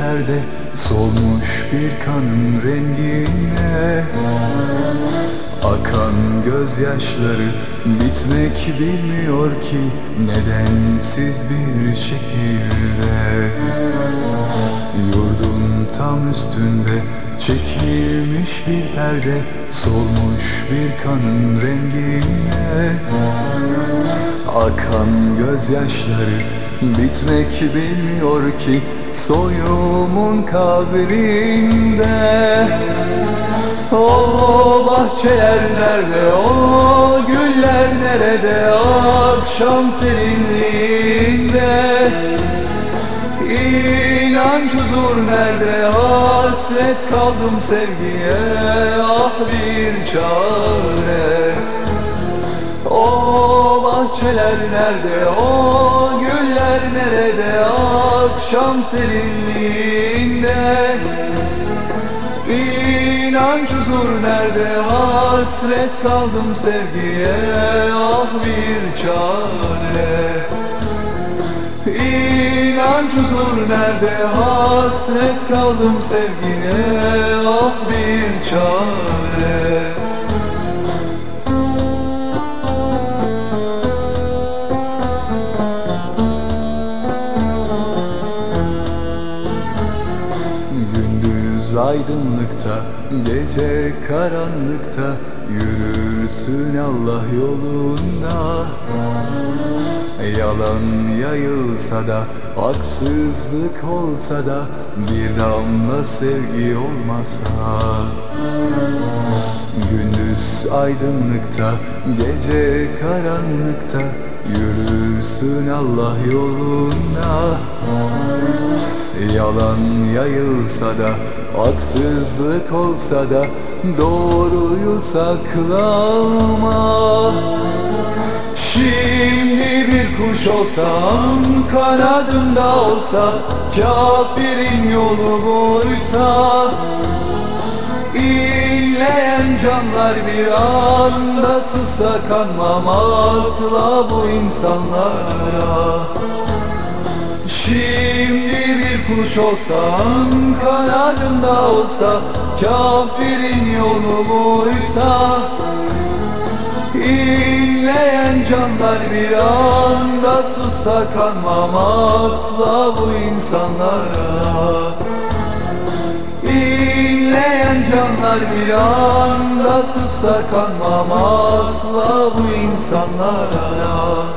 perde Solmuş bir kanın rengine. Akan gözyaşları bitmek bilmiyor ki Nedensiz bir şekilde. Yurdun tam üstünde çekilmiş bir perde Solmuş bir kanın rengine. Akan gözyaşları bitmek bilmiyor ki Soyumun kabrinde. O bahçeler nerede, o güller nerede? Akşam serinliğinde İnanç huzur nerede? Hasret kaldım sevgiye Ah bir çare. O bahçeler nerede? O güller nerede? Akşam serinliğinde İnanç huzur nerede? Hasret kaldım sevgiye Ah bir çare. İnanç huzur nerede? Hasret kaldım sevgiye Ah bir çare aydınlıkta, gece karanlıkta Yürürsün Allah yolunda. Yalan yayılsa da, haksızlık olsa da Bir damla sevgi olmasa. Gündüz aydınlıkta, gece karanlıkta Yürürsün Allah yolunda Yalan yayılsa da, haksızlık olsa da Doğruyu saklama. Şimdi bir kuş olsam, kanadımda olsa Kafirin yolu buysa İnleyen canlar bir anda susa kanmam asla bu insanlara. Şimdi bir kuş olsam, kanadımda olsa Kafirin yolu buysa. İnleyen canlar bir anda susa kanmam asla bu insanlara. İnleyen canlar bir anda susa kanmam asla bu insanlara